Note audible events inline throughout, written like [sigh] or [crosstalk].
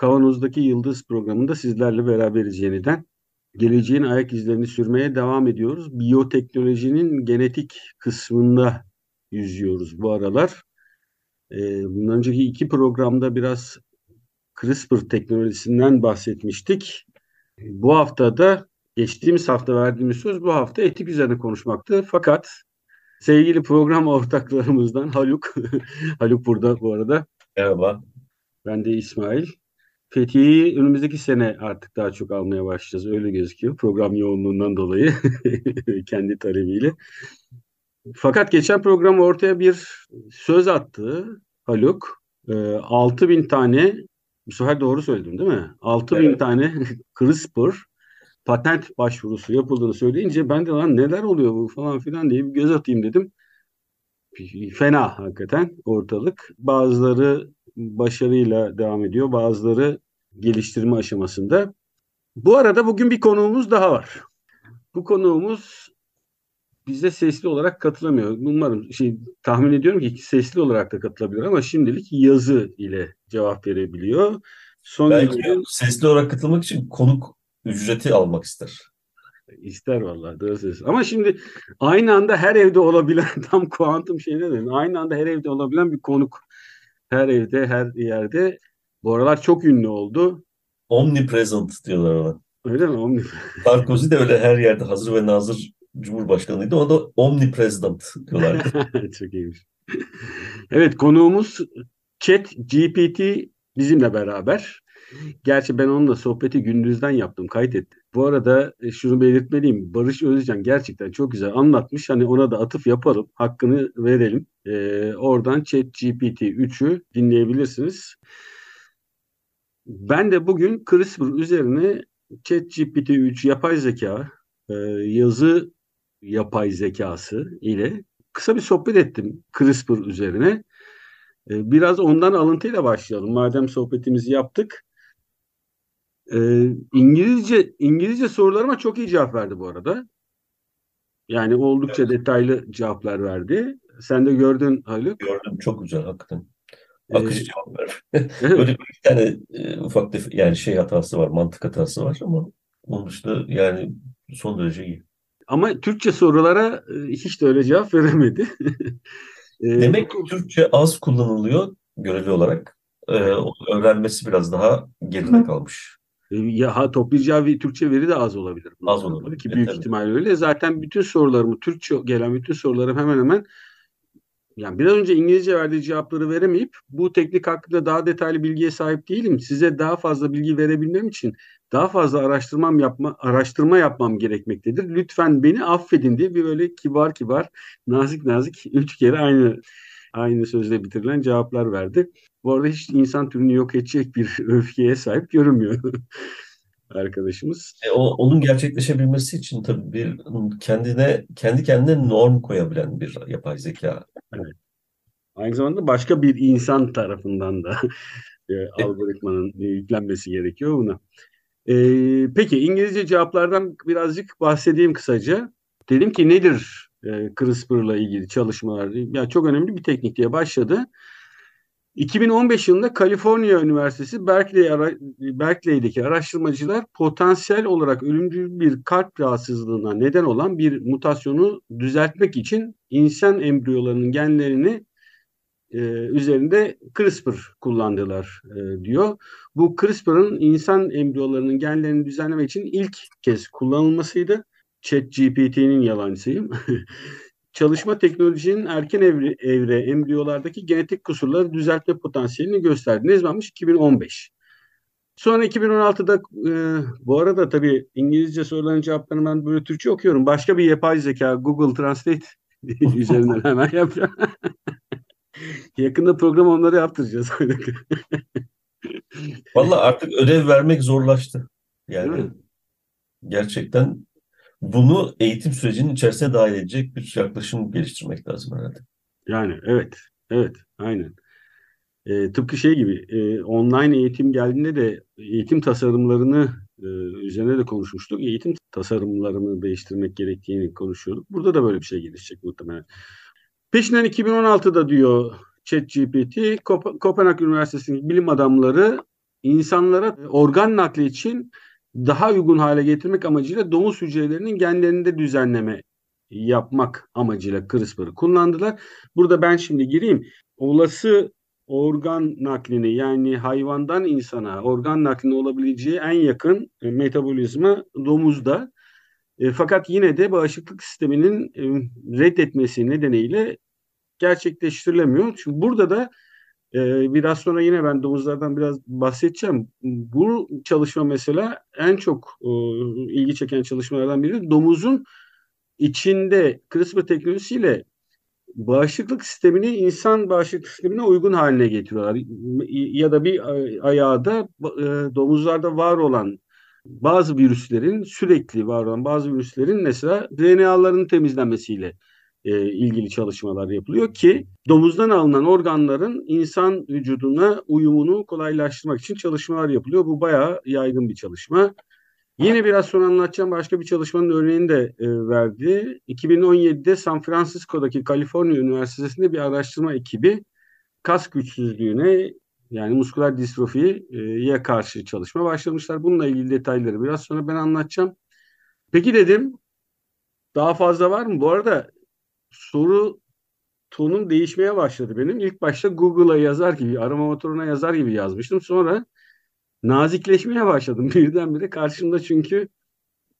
Kavanoz'daki Yıldız programında sizlerle beraberiz yeniden. Geleceğin ayak izlerini sürmeye devam ediyoruz. Biyoteknolojinin genetik kısmında yüzüyoruz bu aralar. Ee, bundan önceki iki programda biraz CRISPR teknolojisinden bahsetmiştik. Bu hafta da geçtiğimiz hafta verdiğimiz söz bu hafta etik üzerine konuşmaktı. Fakat sevgili program [laughs] ortaklarımızdan Haluk, [laughs] Haluk burada bu arada. Merhaba. Ben de İsmail. Fethiye'yi önümüzdeki sene artık daha çok almaya başlayacağız. Öyle gözüküyor. Program yoğunluğundan dolayı [laughs] kendi talebiyle. Fakat geçen program ortaya bir söz attı Haluk. E, 6000 tane bu sefer doğru söyledim değil mi? 6000 evet. tane [laughs] CRISPR patent başvurusu yapıldığını söyleyince ben de lan neler oluyor bu falan filan diye bir göz atayım dedim. Fena hakikaten ortalık. Bazıları başarıyla devam ediyor, bazıları geliştirme aşamasında. Bu arada bugün bir konuğumuz daha var. Bu konuğumuz bize sesli olarak katılamıyor. Umarım şey tahmin ediyorum ki sesli olarak da katılabilir ama şimdilik yazı ile cevap verebiliyor. Son Belki günlerin... sesli olarak katılmak için konuk ücreti almak ister. İster vallahi doğru söylüyorsun. Ama şimdi aynı anda her evde olabilen [laughs] tam kuantum şey ne dedim. Aynı anda her evde olabilen bir konuk. Her evde, her yerde. Bu aralar çok ünlü oldu. Omnipresent diyorlar ona. Öyle mi? Omni. [laughs] Sarkozy de öyle her yerde hazır ve nazır Cumhurbaşkanıydı. Ona da omnipresident diyorlardı. [laughs] çok iyiymiş. Evet konuğumuz Chat GPT bizimle beraber. Gerçi ben onunla sohbeti gündüzden yaptım, kaydetti. Bu arada e, şunu belirtmeliyim. Barış Özcan gerçekten çok güzel anlatmış. Hani ona da atıf yapalım, hakkını verelim. Ee, oradan ChatGPT 3'ü dinleyebilirsiniz. Ben de bugün CRISPR üzerine ChatGPT 3 yapay zeka, e, yazı yapay zekası ile kısa bir sohbet ettim CRISPR üzerine. E, biraz ondan alıntıyla başlayalım. Madem sohbetimizi yaptık. Ee, İngilizce İngilizce sorularıma çok iyi cevap verdi bu arada. Yani oldukça evet. detaylı cevaplar verdi. Sen de gördün Haluk. Gördüm çok güzel hakikaten. Akıcı ee, cevaplar. [laughs] Böyle bir tane e, ufak tef- yani şey hatası var, mantık hatası var ama onun dışında yani son derece iyi. Ama Türkçe sorulara e, hiç de öyle cevap veremedi. [laughs] e, Demek ki Türkçe az kullanılıyor göreli olarak. Ee, öğrenmesi biraz daha geride kalmış. E, ya ha, toplayacağı bir Türkçe veri de az olabilir. Az olabilir. Ki büyük evet, ihtimalle öyle. Zaten bütün sorularımı Türkçe gelen bütün sorularım hemen hemen yani biraz önce İngilizce verdiği cevapları veremeyip bu teknik hakkında daha detaylı bilgiye sahip değilim. Size daha fazla bilgi verebilmem için daha fazla araştırmam yapma araştırma yapmam gerekmektedir. Lütfen beni affedin diye bir böyle kibar kibar nazik nazik üç kere aynı aynı sözle bitirilen cevaplar verdi. Bu arada hiç insan türünü yok edecek bir [laughs] öfkeye sahip görünmüyor [laughs] arkadaşımız. E, o, onun gerçekleşebilmesi için tabii bir kendine kendi kendine norm koyabilen bir yapay zeka. Evet. Aynı zamanda başka bir insan tarafından da [laughs] e, algoritmanın yüklenmesi gerekiyor buna. E, peki İngilizce cevaplardan birazcık bahsedeyim kısaca. Dedim ki nedir e, CRISPR'la ilgili çalışmalar? Yani çok önemli bir teknik diye başladı. 2015 yılında Kaliforniya Üniversitesi Berkeley ara, Berkeley'deki araştırmacılar potansiyel olarak ölümcül bir kalp rahatsızlığına neden olan bir mutasyonu düzeltmek için insan embriyolarının genlerini e, üzerinde CRISPR kullandılar e, diyor. Bu CRISPR'ın insan embriyolarının genlerini düzenlemek için ilk kez kullanılmasıydı. ChatGPT'nin yalancısıyım. [laughs] çalışma teknolojinin erken evre, evre embriyolardaki genetik kusurları düzeltme potansiyelini gösterdi. Ne zamanmış? 2015. Sonra 2016'da e, bu arada tabii İngilizce soruların cevaplarını ben böyle Türkçe okuyorum. Başka bir yapay zeka Google Translate [laughs] üzerinden hemen yapacağım. [laughs] Yakında program onları yaptıracağız. Valla artık ödev vermek zorlaştı. Yani gerçekten bunu eğitim sürecinin içerisine dahil edecek bir yaklaşım geliştirmek lazım herhalde. Yani evet, evet, aynen. E, tıpkı şey gibi e, online eğitim geldiğinde de eğitim tasarımlarını e, üzerine de konuşmuştuk. Eğitim tasarımlarını değiştirmek gerektiğini konuşuyorduk. Burada da böyle bir şey gelişecek muhtemelen. Peşinden 2016'da diyor ChatGPT, Kop Kopenhag Üniversitesi'ndeki bilim adamları insanlara organ nakli için daha uygun hale getirmek amacıyla domuz hücrelerinin genlerinde düzenleme yapmak amacıyla CRISPR'ı kullandılar. Burada ben şimdi gireyim. Olası organ naklini yani hayvandan insana organ naklini olabileceği en yakın e, metabolizma domuzda. E, fakat yine de bağışıklık sisteminin e, reddetmesi nedeniyle gerçekleştirilemiyor. Çünkü burada da e, biraz sonra yine ben domuzlardan biraz bahsedeceğim. Bu çalışma mesela en çok e, ilgi çeken çalışmalardan biri. Domuzun içinde CRISPR teknolojisiyle bağışıklık sistemini insan bağışıklık sistemine uygun haline getiriyorlar. Ya da bir ayağı da e, domuzlarda var olan bazı virüslerin sürekli var olan bazı virüslerin mesela DNA'ların temizlenmesiyle e, ilgili çalışmalar yapılıyor ki domuzdan alınan organların insan vücuduna uyumunu kolaylaştırmak için çalışmalar yapılıyor. Bu bayağı yaygın bir çalışma. Yine biraz sonra anlatacağım başka bir çalışmanın örneğini de e, verdi. 2017'de San Francisco'daki Kaliforniya Üniversitesi'nde bir araştırma ekibi kas güçsüzlüğüne yani musküler distrofiye karşı çalışma başlamışlar. Bununla ilgili detayları biraz sonra ben anlatacağım. Peki dedim daha fazla var mı? Bu arada soru tonum değişmeye başladı benim. İlk başta Google'a yazar gibi, arama motoruna yazar gibi yazmıştım. Sonra nazikleşmeye başladım [laughs] birdenbire. Karşımda çünkü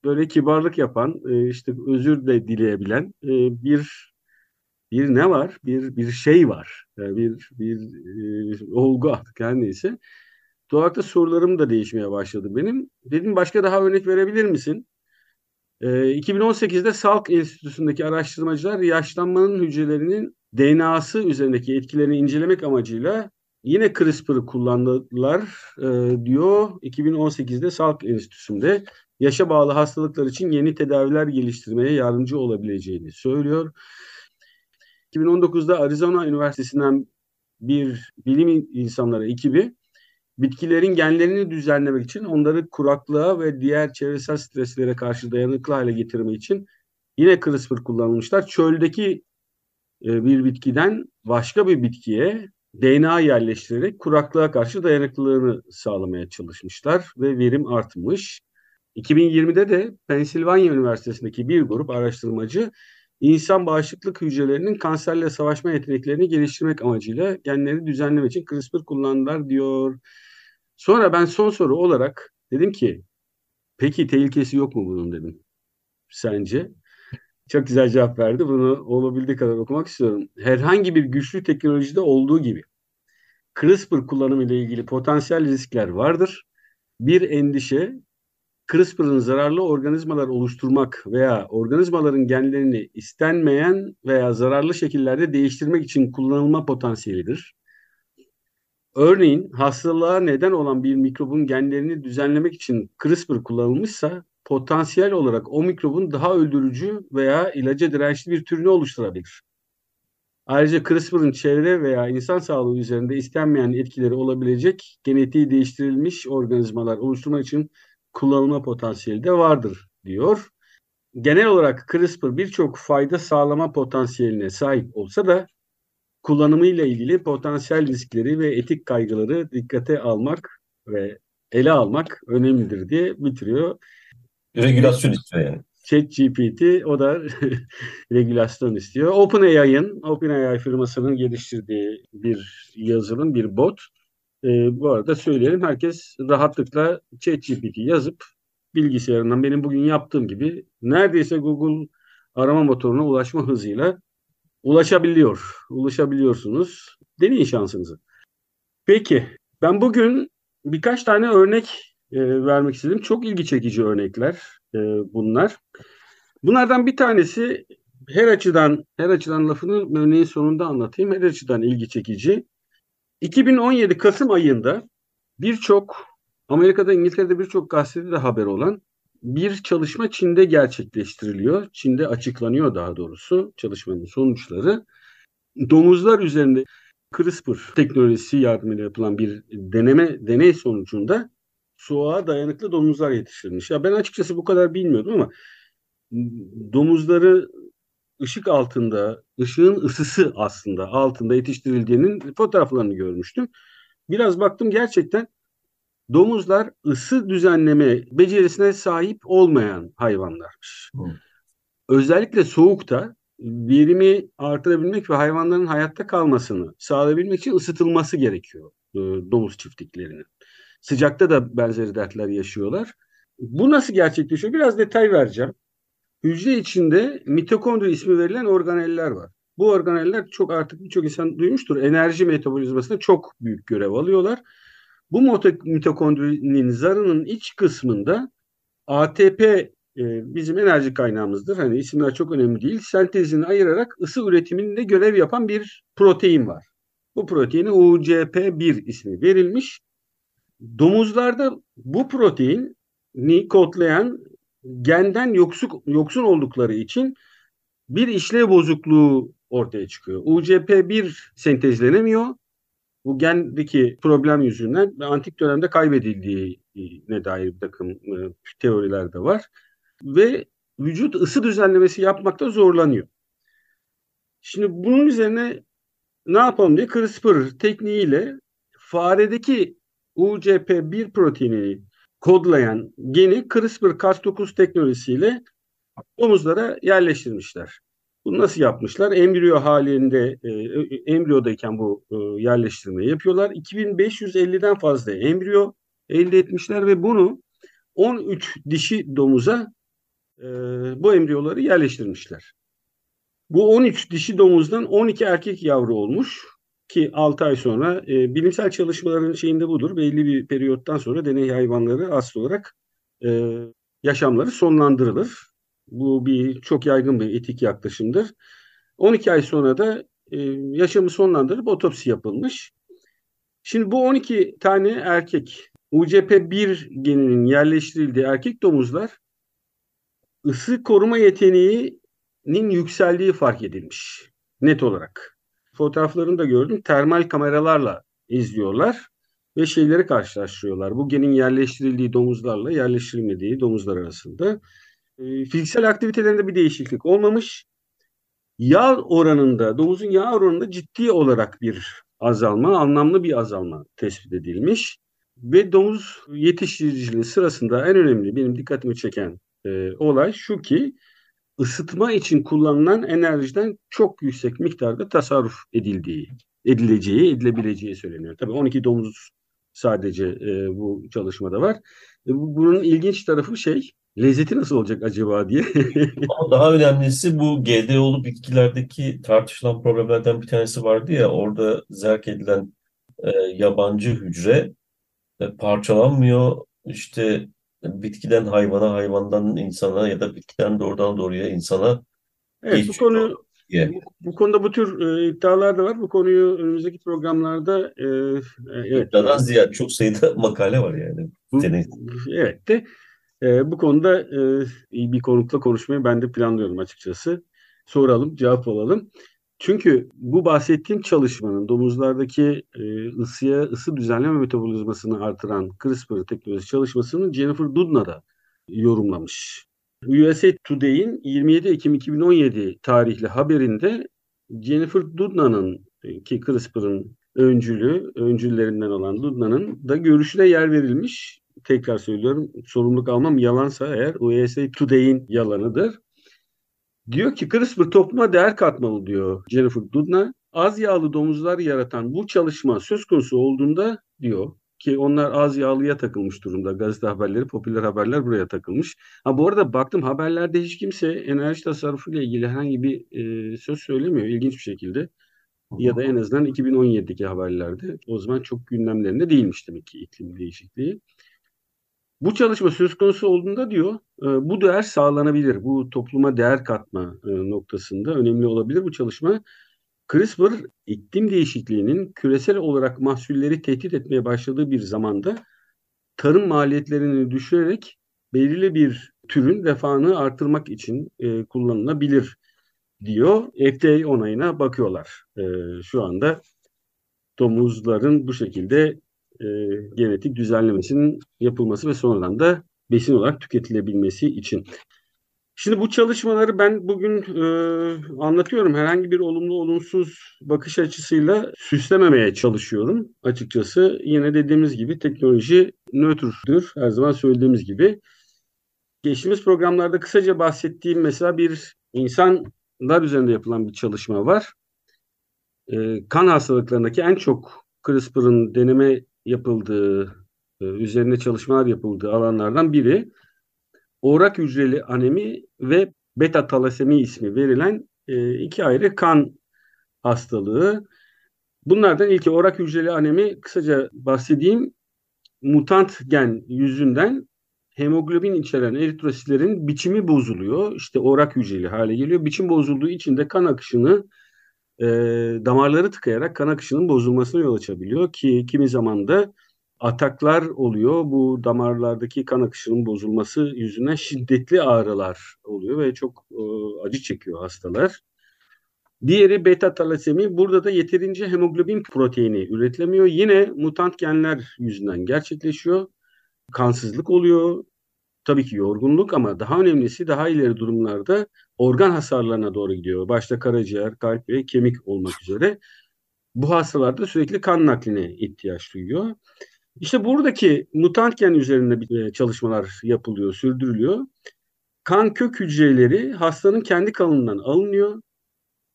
böyle kibarlık yapan, e, işte özür de dileyebilen e, bir bir ne var? Bir bir şey var. Yani bir bir e, olgu artık her neyse. Doğal sorularım da değişmeye başladı benim. Dedim başka daha örnek verebilir misin? 2018'de Salk Enstitüsü'ndeki araştırmacılar yaşlanmanın hücrelerinin DNA'sı üzerindeki etkilerini incelemek amacıyla yine CRISPR'ı kullandılar e, diyor 2018'de Salk Enstitüsü'nde yaşa bağlı hastalıklar için yeni tedaviler geliştirmeye yardımcı olabileceğini söylüyor. 2019'da Arizona Üniversitesi'nden bir bilim insanları ekibi bitkilerin genlerini düzenlemek için onları kuraklığa ve diğer çevresel streslere karşı dayanıklı hale getirmek için yine CRISPR kullanılmışlar. Çöldeki e, bir bitkiden başka bir bitkiye DNA yerleştirerek kuraklığa karşı dayanıklılığını sağlamaya çalışmışlar ve verim artmış. 2020'de de Pensilvanya Üniversitesi'ndeki bir grup araştırmacı insan bağışıklık hücrelerinin kanserle savaşma yeteneklerini geliştirmek amacıyla genleri düzenlemek için CRISPR kullandılar diyor. Sonra ben son soru olarak dedim ki peki tehlikesi yok mu bunun dedim. Sence? Çok güzel cevap verdi. Bunu olabildiği kadar okumak istiyorum. Herhangi bir güçlü teknolojide olduğu gibi CRISPR kullanımı ile ilgili potansiyel riskler vardır. Bir endişe CRISPR'ın zararlı organizmalar oluşturmak veya organizmaların genlerini istenmeyen veya zararlı şekillerde değiştirmek için kullanılma potansiyelidir. Örneğin hastalığa neden olan bir mikrobun genlerini düzenlemek için CRISPR kullanılmışsa potansiyel olarak o mikrobun daha öldürücü veya ilaca dirençli bir türünü oluşturabilir. Ayrıca CRISPR'ın çevre veya insan sağlığı üzerinde istenmeyen etkileri olabilecek genetiği değiştirilmiş organizmalar oluşturmak için kullanılma potansiyeli de vardır diyor. Genel olarak CRISPR birçok fayda sağlama potansiyeline sahip olsa da kullanımıyla ilgili potansiyel riskleri ve etik kaygıları dikkate almak ve ele almak önemlidir diye bitiriyor. Regülasyon istiyor yani. ChatGPT o da [laughs] regülasyon istiyor. OpenAI'ın, OpenAI firmasının geliştirdiği bir yazılım, bir bot. E, bu arada söyleyelim herkes rahatlıkla ChatGPT yazıp bilgisayarından benim bugün yaptığım gibi neredeyse Google arama motoruna ulaşma hızıyla ulaşabiliyor. Ulaşabiliyorsunuz. Deneyin şansınızı. Peki ben bugün birkaç tane örnek e, vermek istedim. Çok ilgi çekici örnekler e, bunlar. Bunlardan bir tanesi her açıdan her açıdan lafını örneğin sonunda anlatayım. Her açıdan ilgi çekici. 2017 Kasım ayında birçok Amerika'da İngiltere'de birçok gazetede de haber olan bir çalışma Çin'de gerçekleştiriliyor. Çin'de açıklanıyor daha doğrusu çalışmanın sonuçları. Domuzlar üzerinde CRISPR teknolojisi yardımıyla yapılan bir deneme deney sonucunda soğuğa dayanıklı domuzlar yetiştirilmiş. Ya ben açıkçası bu kadar bilmiyordum ama domuzları ışık altında, ışığın ısısı aslında altında yetiştirildiğinin fotoğraflarını görmüştüm. Biraz baktım gerçekten domuzlar ısı düzenleme becerisine sahip olmayan hayvanlarmış. Hmm. Özellikle soğukta verimi artırabilmek ve hayvanların hayatta kalmasını sağlayabilmek için ısıtılması gerekiyor e, domuz çiftliklerinin. Sıcakta da benzeri dertler yaşıyorlar. Bu nasıl gerçekleşiyor? Biraz detay vereceğim. Hücre içinde mitokondri ismi verilen organeller var. Bu organeller çok artık birçok insan duymuştur. Enerji metabolizmasında çok büyük görev alıyorlar. Bu mitokondrinin zarının iç kısmında ATP e, bizim enerji kaynağımızdır. Hani isimler çok önemli değil. Sentezini ayırarak ısı üretiminde görev yapan bir protein var. Bu proteine UCP1 ismi verilmiş. Domuzlarda bu proteini kodlayan genden yoksun, yoksun oldukları için bir işlev bozukluğu ortaya çıkıyor. UCP1 sentezlenemiyor. Bu gendeki problem yüzünden antik dönemde kaybedildiğine dair bir takım e, teoriler de var. Ve vücut ısı düzenlemesi yapmakta zorlanıyor. Şimdi bunun üzerine ne yapalım diye CRISPR tekniğiyle faredeki UCP1 proteinini kodlayan geni CRISPR-Cas9 teknolojisiyle omuzlara yerleştirmişler. Bunu nasıl yapmışlar? Embriyo halinde, e, embriyodayken bu e, yerleştirmeyi yapıyorlar. 2550'den fazla embriyo elde etmişler ve bunu 13 dişi domuza e, bu embriyoları yerleştirmişler. Bu 13 dişi domuzdan 12 erkek yavru olmuş ki 6 ay sonra e, bilimsel çalışmaların şeyinde budur. Belli bir periyottan sonra deney hayvanları asıl olarak e, yaşamları sonlandırılır. Bu bir çok yaygın bir etik yaklaşımdır. 12 ay sonra da e, yaşamı sonlandırıp otopsi yapılmış. Şimdi bu 12 tane erkek UCP1 geninin yerleştirildiği erkek domuzlar ısı koruma yeteneğinin yükseldiği fark edilmiş net olarak fotoğraflarını da gördüm. Termal kameralarla izliyorlar ve şeyleri karşılaştırıyorlar. Bu genin yerleştirildiği domuzlarla yerleştirilmediği domuzlar arasında. E, fiziksel aktivitelerinde bir değişiklik olmamış. Yağ oranında, domuzun yağ oranında ciddi olarak bir azalma, anlamlı bir azalma tespit edilmiş. Ve domuz yetiştiriciliği sırasında en önemli benim dikkatimi çeken e, olay şu ki ısıtma için kullanılan enerjiden çok yüksek miktarda tasarruf edildiği, edileceği, edilebileceği söyleniyor. Tabii 12 domuz sadece e, bu çalışmada var. E, bunun ilginç tarafı şey, lezzeti nasıl olacak acaba diye. [laughs] Ama daha önemlisi bu GDO'lu bitkilerdeki tartışılan problemlerden bir tanesi vardı ya, orada zerk edilen e, yabancı hücre e, parçalanmıyor, işte bitkiden hayvana, hayvandan insana ya da bitkiden doğrudan doğruya insana Evet bu konu bu, bu konuda bu tür e, iddialar da var. Bu konuyu önümüzdeki programlarda e, e evet. İddiadan ziyade çok sayıda [laughs] makale var yani. Bu, evet de e, bu konuda e, iyi bir konukla konuşmayı ben de planlıyorum açıkçası. Soralım, cevap alalım. Çünkü bu bahsettiğim çalışmanın domuzlardaki e, ısıya ısı düzenleme metabolizmasını artıran CRISPR teknolojisi çalışmasını Jennifer Doudna da yorumlamış. USA Today'in 27 Ekim 2017 tarihli haberinde Jennifer Doudna'nın e, ki CRISPR'ın öncülü, öncüllerinden olan Doudna'nın da görüşüne yer verilmiş. Tekrar söylüyorum sorumluluk almam yalansa eğer USA Today'in yalanıdır. Diyor ki CRISPR topluma değer katmalı diyor Jennifer Doudna. Az yağlı domuzlar yaratan bu çalışma söz konusu olduğunda diyor ki onlar az yağlıya takılmış durumda. Gazete haberleri, popüler haberler buraya takılmış. Ha bu arada baktım haberlerde hiç kimse enerji tasarrufu ile ilgili herhangi bir e, söz söylemiyor ilginç bir şekilde. Ya da en azından 2017'deki haberlerde. O zaman çok gündemlerinde değilmiş demek ki iklim değişikliği. Bu çalışma söz konusu olduğunda diyor e, bu değer sağlanabilir. Bu topluma değer katma e, noktasında önemli olabilir bu çalışma. CRISPR iklim değişikliğinin küresel olarak mahsulleri tehdit etmeye başladığı bir zamanda tarım maliyetlerini düşürerek belirli bir türün refahını artırmak için e, kullanılabilir diyor. FDA onayına bakıyorlar. Şu anda domuzların bu şekilde e, genetik düzenlemesinin yapılması ve sonradan da besin olarak tüketilebilmesi için. Şimdi bu çalışmaları ben bugün e, anlatıyorum. Herhangi bir olumlu olumsuz bakış açısıyla süslememeye çalışıyorum. Açıkçası yine dediğimiz gibi teknoloji nötrdür. Her zaman söylediğimiz gibi. Geçtiğimiz programlarda kısaca bahsettiğim mesela bir insanlar üzerinde yapılan bir çalışma var. E, kan hastalıklarındaki en çok CRISPR'ın deneme yapıldığı, e, üzerine çalışmalar yapıldığı alanlardan biri orak hücreli anemi ve beta talasemi ismi verilen e, iki ayrı kan hastalığı. Bunlardan ilki orak hücreli anemi kısaca bahsedeyim. Mutant gen yüzünden hemoglobin içeren eritrositlerin biçimi bozuluyor. İşte orak hücreli hale geliyor. Biçim bozulduğu için de kan akışını e, damarları tıkayarak kan akışının bozulmasına yol açabiliyor ki kimi zaman da ataklar oluyor. Bu damarlardaki kan akışının bozulması yüzünden şiddetli ağrılar oluyor ve çok e, acı çekiyor hastalar. Diğeri beta talasemi. Burada da yeterince hemoglobin proteini üretilemiyor. Yine mutant genler yüzünden gerçekleşiyor. Kansızlık oluyor. Tabii ki yorgunluk ama daha önemlisi daha ileri durumlarda organ hasarlarına doğru gidiyor. Başta karaciğer, kalp ve kemik olmak üzere. Bu hastalarda sürekli kan nakline ihtiyaç duyuyor. İşte buradaki mutant gen üzerinde e, çalışmalar yapılıyor, sürdürülüyor. Kan kök hücreleri hastanın kendi kanından alınıyor.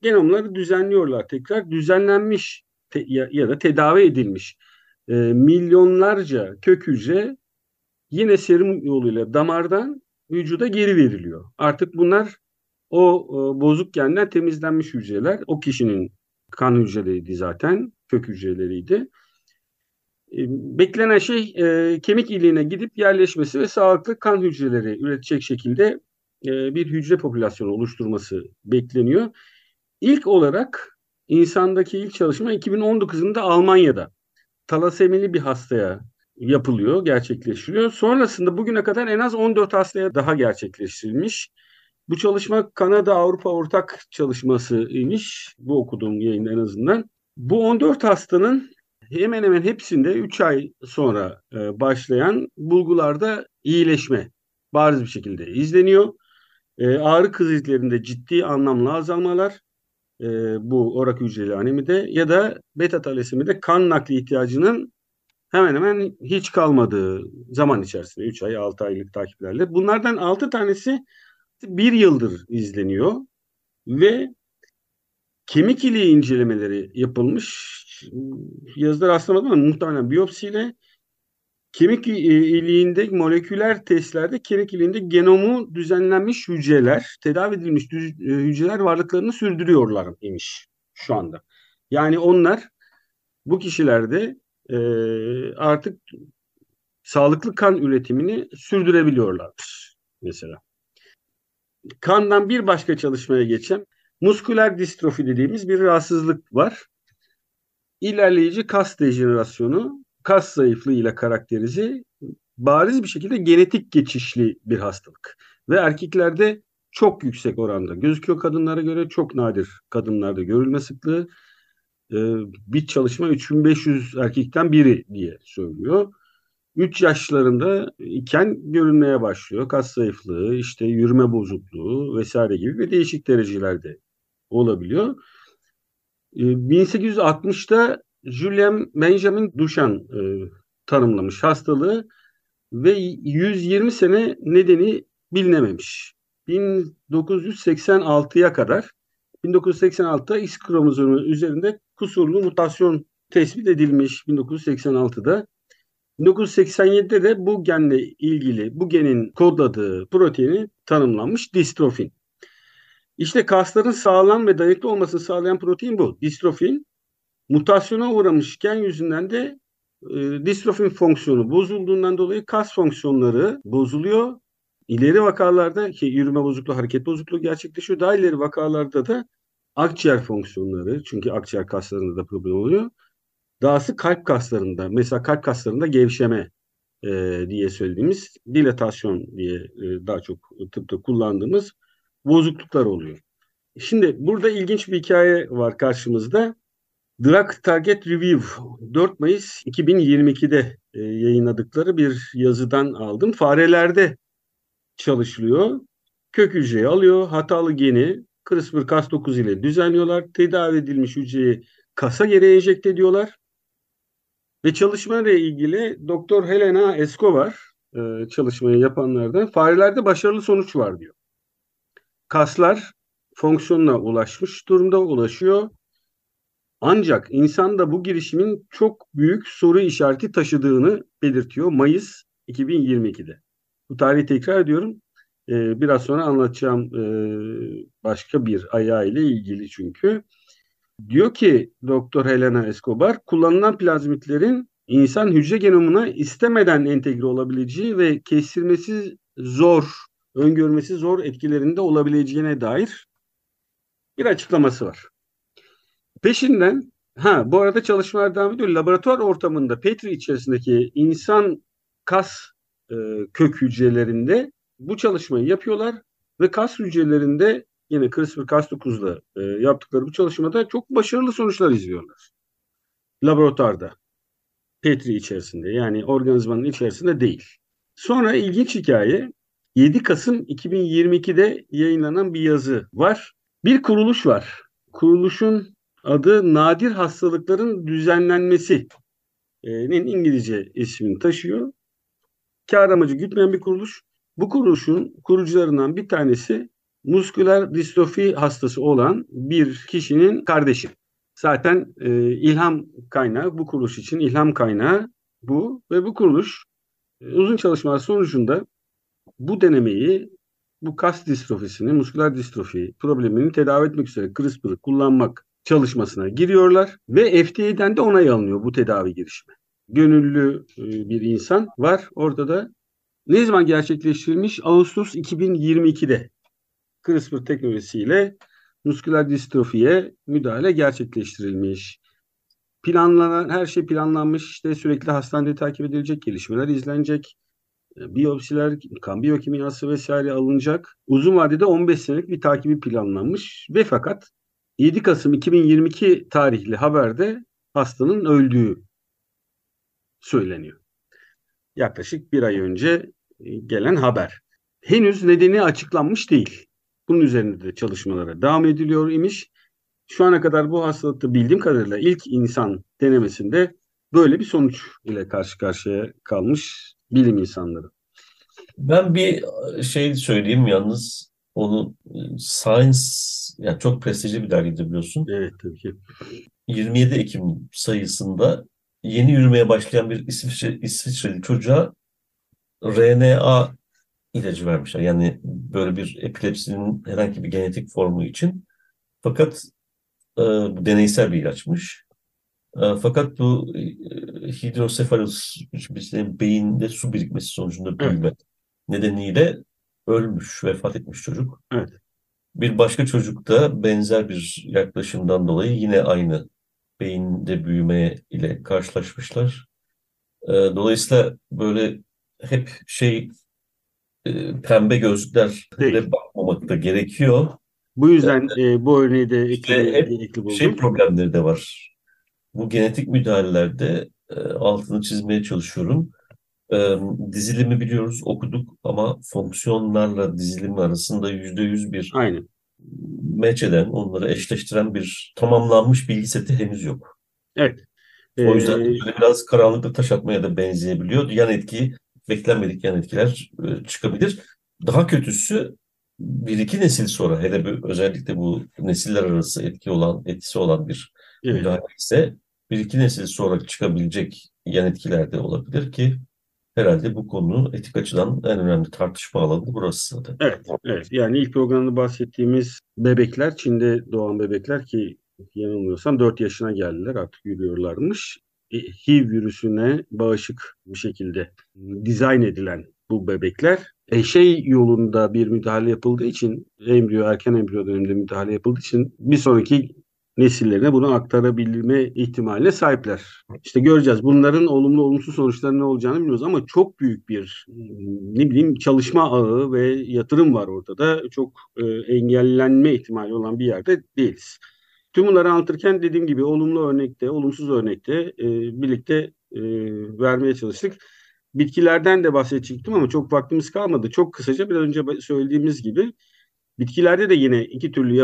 Genomları düzenliyorlar tekrar. Düzenlenmiş ya, ya da tedavi edilmiş e, milyonlarca kök hücre yine serum yoluyla damardan vücuda geri veriliyor. Artık bunlar o e, bozuk genden temizlenmiş hücreler. O kişinin kan hücreleriydi zaten, kök hücreleriydi. E, beklenen şey e, kemik iliğine gidip yerleşmesi ve sağlıklı kan hücreleri üretecek şekilde e, bir hücre popülasyonu oluşturması bekleniyor. İlk olarak insandaki ilk çalışma 2019'unda Almanya'da talasemili bir hastaya yapılıyor, gerçekleştiriyor. Sonrasında bugüne kadar en az 14 hastaya daha gerçekleştirilmiş. Bu çalışma Kanada Avrupa ortak çalışmasıymış. Bu okuduğum yayın en azından. Bu 14 hastanın hemen hemen hepsinde 3 ay sonra e, başlayan bulgularda iyileşme bariz bir şekilde izleniyor. E, ağrı krizlerinde ciddi anlamlı azalmalar e, bu orak hücreli anemide ya da beta talasemide kan nakli ihtiyacının hemen hemen hiç kalmadığı zaman içerisinde 3 ay 6 aylık takiplerle. Bunlardan 6 tanesi bir yıldır izleniyor ve kemik iliği incelemeleri yapılmış. Yazıda rastlamadım ama muhtemelen biyopsiyle kemik iliğinde moleküler testlerde kemik iliğinde genomu düzenlenmiş hücreler, tedavi edilmiş hücreler varlıklarını sürdürüyorlar imiş şu anda. Yani onlar bu kişilerde e, artık sağlıklı kan üretimini sürdürebiliyorlarmış mesela. Kandan bir başka çalışmaya geçeceğim. Musküler distrofi dediğimiz bir rahatsızlık var. İlerleyici kas dejenerasyonu, kas zayıflığı ile karakterize bariz bir şekilde genetik geçişli bir hastalık. Ve erkeklerde çok yüksek oranda gözüküyor kadınlara göre çok nadir kadınlarda görülme sıklığı. Ee, bir çalışma 3500 erkekten biri diye söylüyor. 3 yaşlarında iken görünmeye başlıyor. Kas zayıflığı, işte yürüme bozukluğu vesaire gibi ve değişik derecelerde olabiliyor. 1860'da ee, Julien Benjamin Duchan e, tanımlamış hastalığı ve 120 sene nedeni bilinememiş. 1986'ya kadar 1986'da X kromozomu üzerinde kusurlu mutasyon tespit edilmiş 1986'da. 1987'de de bu genle ilgili bu genin kodladığı proteini tanımlanmış distrofin. İşte kasların sağlam ve dayanıklı olmasını sağlayan protein bu. Distrofin mutasyona uğramış gen yüzünden de e, distrofin fonksiyonu bozulduğundan dolayı kas fonksiyonları bozuluyor. İleri vakalarda ki yürüme bozukluğu, hareket bozukluğu gerçekleşiyor. Daha ileri vakalarda da akciğer fonksiyonları çünkü akciğer kaslarında da problem oluyor. Dahası kalp kaslarında mesela kalp kaslarında gevşeme e, diye söylediğimiz dilatasyon diye e, daha çok tıpta kullandığımız bozukluklar oluyor. Şimdi burada ilginç bir hikaye var karşımızda. Drug Target Review 4 Mayıs 2022'de e, yayınladıkları bir yazıdan aldım. Farelerde çalışılıyor. Kök hücreyi alıyor, hatalı geni CRISPR-Cas9 ile düzenliyorlar. Tedavi edilmiş hücreyi kasa geri enjekte ediyorlar. Ve çalışmayla ilgili Doktor Helena Escobar e, çalışmayı yapanlardan farelerde başarılı sonuç var diyor. Kaslar fonksiyonuna ulaşmış durumda ulaşıyor. Ancak insanda bu girişimin çok büyük soru işareti taşıdığını belirtiyor Mayıs 2022'de. Bu tarihi tekrar ediyorum. Ee, biraz sonra anlatacağım e, başka bir ayağı ile ilgili çünkü. Diyor ki Doktor Helena Escobar kullanılan plazmitlerin insan hücre genomuna istemeden entegre olabileceği ve kestirmesi zor, öngörmesi zor etkilerinde olabileceğine dair bir açıklaması var. Peşinden ha bu arada çalışmalar devam ediyor. Laboratuvar ortamında Petri içerisindeki insan kas e, kök hücrelerinde bu çalışmayı yapıyorlar ve kas hücrelerinde yine CRISPR-Cas9'la e, yaptıkları bu çalışmada çok başarılı sonuçlar izliyorlar. Laboratuvarda. Petri içerisinde yani organizmanın içerisinde değil. Sonra ilginç hikaye 7 Kasım 2022'de yayınlanan bir yazı var. Bir kuruluş var. Kuruluşun adı Nadir Hastalıkların Düzenlenmesi'nin İngilizce ismini taşıyor. Kar amacı gütmeyen bir kuruluş. Bu kuruluşun kurucularından bir tanesi musküler distrofi hastası olan bir kişinin kardeşi. Zaten e, ilham kaynağı bu kuruluş için ilham kaynağı bu ve bu kuruluş e, uzun çalışmalar sonucunda bu denemeyi bu kas distrofisini, musküler distrofi problemini tedavi etmek üzere CRISPR'ı kullanmak çalışmasına giriyorlar ve FDA'den de onay alınıyor bu tedavi girişimi. Gönüllü e, bir insan var orada da. Ne zaman gerçekleştirilmiş? Ağustos 2022'de CRISPR teknolojisiyle musküler distrofiye müdahale gerçekleştirilmiş. Planlanan her şey planlanmış. İşte sürekli hastanede takip edilecek, gelişmeler izlenecek, e, biyopsiler, kan biyokimyası vesaire alınacak. Uzun vadede 15 senelik bir takibi planlanmış ve fakat 7 Kasım 2022 tarihli haberde hastanın öldüğü söyleniyor. Yaklaşık bir ay önce gelen haber. Henüz nedeni açıklanmış değil. Bunun üzerinde de çalışmalara devam ediliyor imiş. Şu ana kadar bu hastalıkta bildiğim kadarıyla ilk insan denemesinde böyle bir sonuç ile karşı karşıya kalmış bilim insanları. Ben bir şey söyleyeyim yalnız onu Science yani çok prestijli bir dergidir biliyorsun. Evet tabii ki. 27 Ekim sayısında yeni yürümeye başlayan bir İsviçre, İsviçreli çocuğa RNA ilacı vermişler. Yani böyle bir epilepsinin herhangi bir genetik formu için. Fakat e, bu deneysel bir ilaçmış. E, fakat bu e, hidrosefalus beyinde su birikmesi sonucunda büyüme evet. nedeniyle ölmüş, vefat etmiş çocuk. Evet. Bir başka çocuk da benzer bir yaklaşımdan dolayı yine aynı beyinde büyüme ile karşılaşmışlar. E, dolayısıyla böyle hep şey e, pembe gözlüklerle bakmamak da gerekiyor. Bu yüzden e, bu örneği de ekli, hep ekli buldum. Şey problemleri de var. Bu genetik müdahalelerde e, altını çizmeye çalışıyorum. E, dizilimi biliyoruz, okuduk ama fonksiyonlarla dizilimi arasında yüzde yüz bir Aynen. meç eden, onları eşleştiren bir tamamlanmış bilgi seti henüz yok. Evet. O yüzden ee, biraz karanlıkta taş atmaya da benzeyebiliyor. Yan etki beklenmedik yan etkiler e, çıkabilir. Daha kötüsü bir iki nesil sonra hele bir, özellikle bu nesiller arası etki olan etkisi olan bir evet. müdahale ise bir iki nesil sonra çıkabilecek yan etkiler de olabilir ki herhalde bu konu etik açıdan en önemli tartışma alanı burası zaten. Evet, evet. Yani ilk programda bahsettiğimiz bebekler, Çin'de doğan bebekler ki yanılmıyorsam 4 yaşına geldiler artık yürüyorlarmış. HIV virüsüne bağışık bir şekilde dizayn edilen bu bebekler. E şey yolunda bir müdahale yapıldığı için embriyo erken embriyo döneminde müdahale yapıldığı için bir sonraki nesillerine bunu aktarabilme ihtimaline sahipler. İşte göreceğiz. Bunların olumlu olumsuz sonuçları ne olacağını bilmiyoruz ama çok büyük bir ne bileyim çalışma ağı ve yatırım var ortada. Çok e, engellenme ihtimali olan bir yerde değiliz. Tüm bunları anlatırken dediğim gibi olumlu örnekte, olumsuz örnekte e, birlikte e, vermeye çalıştık. Bitkilerden de bahsedecektim ama çok vaktimiz kalmadı. Çok kısaca biraz önce söylediğimiz gibi bitkilerde de yine iki türlü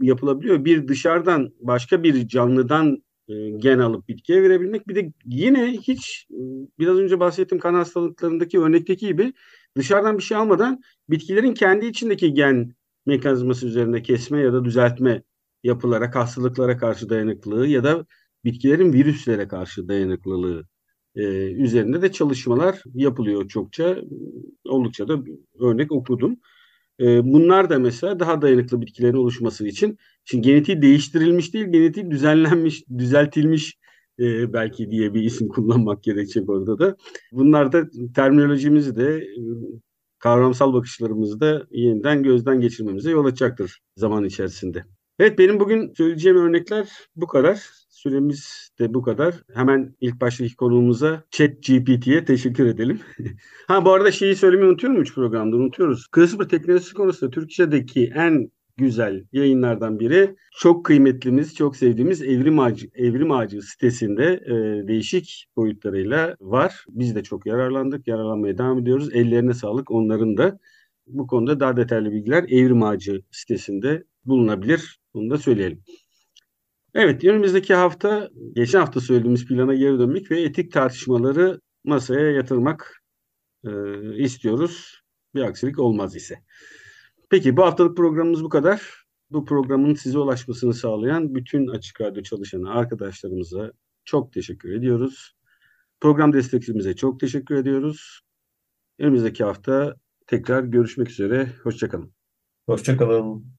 yapılabiliyor. Bir dışarıdan başka bir canlıdan e, gen alıp bitkiye verebilmek. Bir de yine hiç e, biraz önce bahsettiğim kan hastalıklarındaki örnekteki gibi dışarıdan bir şey almadan bitkilerin kendi içindeki gen mekanizması üzerinde kesme ya da düzeltme yapılarak hastalıklara karşı dayanıklılığı ya da bitkilerin virüslere karşı dayanıklılığı e, üzerinde de çalışmalar yapılıyor çokça. Oldukça da örnek okudum. E, bunlar da mesela daha dayanıklı bitkilerin oluşması için şimdi genetiği değiştirilmiş değil, genetiği düzenlenmiş, düzeltilmiş e, belki diye bir isim kullanmak gerekecek orada da. Bunlar da terminolojimizi de e, kavramsal bakışlarımızı da yeniden gözden geçirmemize yol açacaktır zaman içerisinde. Evet benim bugün söyleyeceğim örnekler bu kadar. Süremiz de bu kadar. Hemen ilk baştaki konuğumuza ChatGPT'ye teşekkür edelim. [laughs] ha bu arada şeyi söylemeyi unutuyorum 3 programda unutuyoruz. CRISPR teknolojisi konusunda Türkçedeki en güzel yayınlardan biri. Çok kıymetlimiz, çok sevdiğimiz Evrim Ağacı, Evrim Ağacı sitesinde e, değişik boyutlarıyla var. Biz de çok yararlandık, yararlanmaya devam ediyoruz. Ellerine sağlık onların da. Bu konuda daha detaylı bilgiler Evrim Ağacı sitesinde bulunabilir. Bunu da söyleyelim. Evet, önümüzdeki hafta, geçen hafta söylediğimiz plana geri dönmek ve etik tartışmaları masaya yatırmak e, istiyoruz. Bir aksilik olmaz ise. Peki bu haftalık programımız bu kadar. Bu programın size ulaşmasını sağlayan bütün Açık Radyo çalışanı arkadaşlarımıza çok teşekkür ediyoruz. Program destekçimize çok teşekkür ediyoruz. Önümüzdeki hafta tekrar görüşmek üzere. Hoşçakalın. Hoşçakalın.